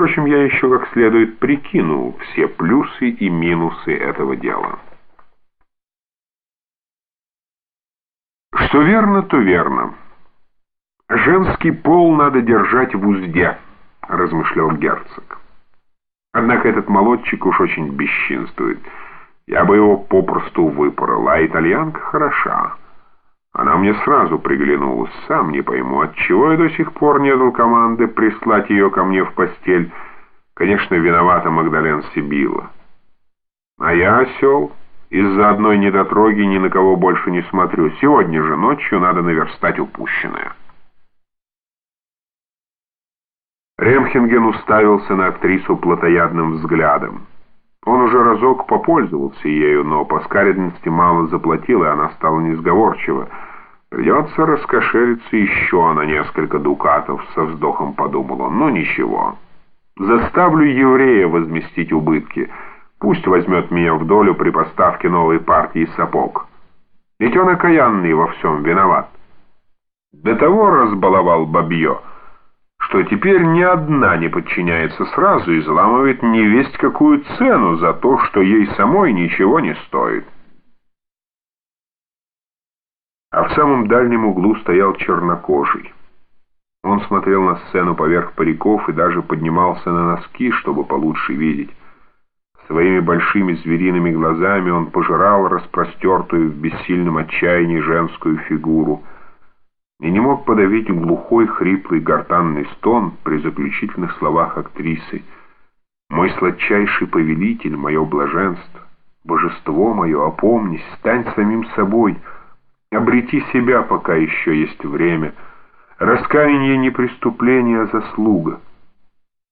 Впрочем, я еще как следует прикину все плюсы и минусы этого дела. Что верно, то верно. Женский пол надо держать в узде, размышлял герцог. Однако этот молодчик уж очень бесчинствует. Я бы его попросту выпорол, а итальянка хороша. Она мне сразу приглянулась, сам не пойму, отчего я до сих пор не дал команды прислать ее ко мне в постель. Конечно, виновата Магдален Сибила. А я осел, из-за одной недотроги ни на кого больше не смотрю. Сегодня же ночью надо наверстать упущенное. Ремхенген уставился на актрису плотоядным взглядом. Он уже разок попользовался ею, но по скаредности мало заплатил, и она стала несговорчива. Придется раскошелиться еще на несколько дукатов, со вздохом подумал он. Ну ничего. Заставлю еврея возместить убытки. Пусть возьмет меня в долю при поставке новой партии сапог. Ведь он окаянный во всем виноват. До того разбаловал бабье — что теперь ни одна не подчиняется сразу и заламывает невесть какую цену за то, что ей самой ничего не стоит. А в самом дальнем углу стоял чернокожий. Он смотрел на сцену поверх париков и даже поднимался на носки, чтобы получше видеть. Своими большими звериными глазами он пожирал распростертую в бессильном отчаянии женскую фигуру — и не мог подавить глухой, хриплый, гортанный стон при заключительных словах актрисы. «Мой сладчайший повелитель, мое блаженство, божество мое, опомнись, стань самим собой, обрети себя, пока еще есть время. Раскаяние не преступление, а заслуга.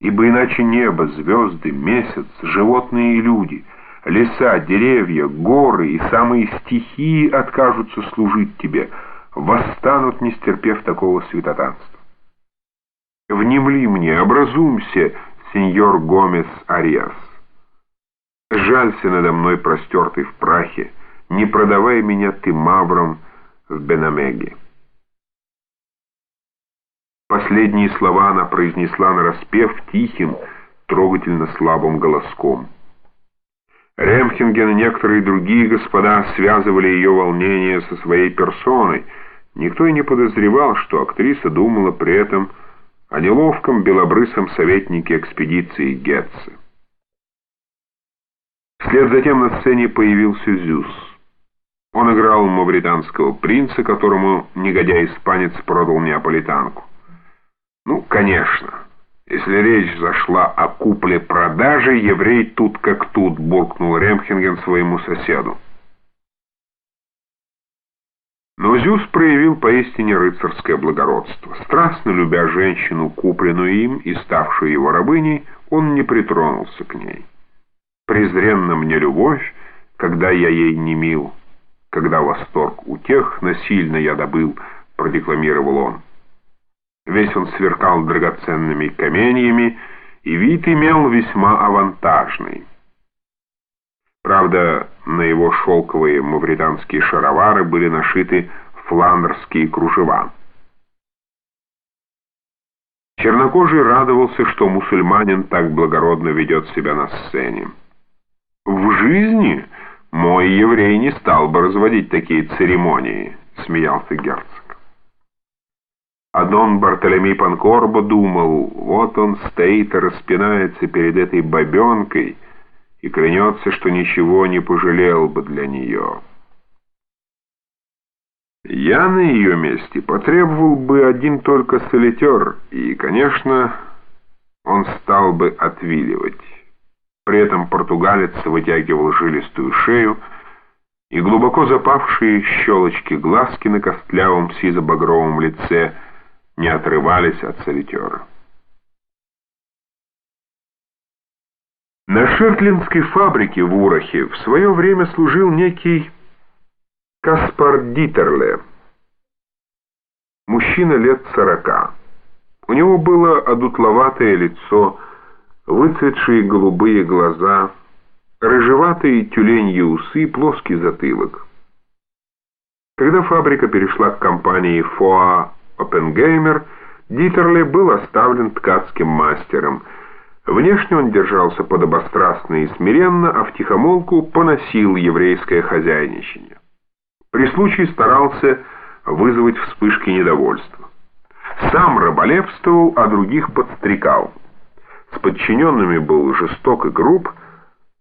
Ибо иначе небо, звезды, месяц, животные и люди, леса, деревья, горы и самые стихии откажутся служить тебе» восстанут, не стерпев такого святотатства. Внемли мне, образумся, сеньор Гомес Ариас. Жалься надо мной, простертый в прахе, не продавай меня ты мавром в Бенамеге. Последние слова она произнесла нараспев тихим, трогательно слабым голоском. Ремхенген и некоторые другие господа связывали ее волнение со своей персоной, Никто и не подозревал, что актриса думала при этом о неловком белобрысом советнике экспедиции Гетце. Вслед за тем на сцене появился Зюс. Он играл мавританского принца, которому негодяй-испанец продал неаполитанку. Ну, конечно, если речь зашла о купле-продаже, еврей тут как тут, буркнул Ремхенген своему соседу. Но Зюс проявил поистине рыцарское благородство. Страстно любя женщину, купленную им и ставшую его рабыней, он не притронулся к ней. «Презренна мне любовь, когда я ей не мил, когда восторг у тех насильно я добыл», — продекламировал он. Весь он сверкал драгоценными каменьями, и вид имел весьма авантажный. Правда, на его шелковые мавританские шаровары были нашиты фландерские кружева. Чернокожий радовался, что мусульманин так благородно ведет себя на сцене. «В жизни мой еврей не стал бы разводить такие церемонии», — смеялся герцог. А Дон Бартоломей Панкорбо думал, вот он стоит и распинается перед этой бабенкой — и клянется, что ничего не пожалел бы для нее. Я на ее месте потребовал бы один только солитер, и, конечно, он стал бы отвиливать. При этом португалец вытягивал жилистую шею, и глубоко запавшие щелочки глазки на костлявом сизо-багровом лице не отрывались от солитера. На Шертлинской фабрике в Урахе в свое время служил некий Каспар Дитерле, мужчина лет сорока. У него было одутловатое лицо, выцветшие голубые глаза, рыжеватые тюленьи усы плоский затылок. Когда фабрика перешла к компании Фоа Оппенгеймер, Дитерле был оставлен ткацким мастером – Внешне он держался подобострастно и смиренно, а втихомолку поносил еврейское хозяйничание. При случае старался вызвать вспышки недовольства. Сам раболепствовал, а других подстрекал. С подчиненными был жесток и груб.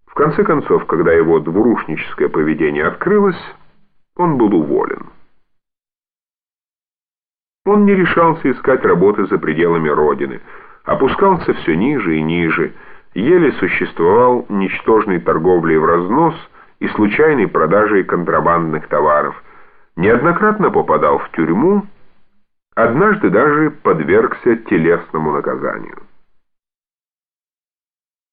В конце концов, когда его двурушническое поведение открылось, он был уволен. Он не решался искать работы за пределами родины, опускался все ниже и ниже, еле существовал ничтожной торговлей в разнос и случайной продажей контрабандных товаров, неоднократно попадал в тюрьму, однажды даже подвергся телесному наказанию.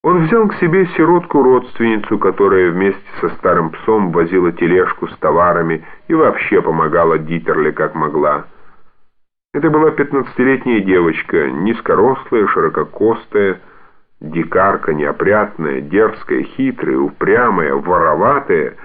Он взял к себе сиротку-родственницу, которая вместе со старым псом возила тележку с товарами и вообще помогала Дитерле как могла. Это была пятнадцатилетняя девочка, низкорослая, ширококостая, дикарка, неопрятная, дерзкая, хитрая, упрямая, вороватая —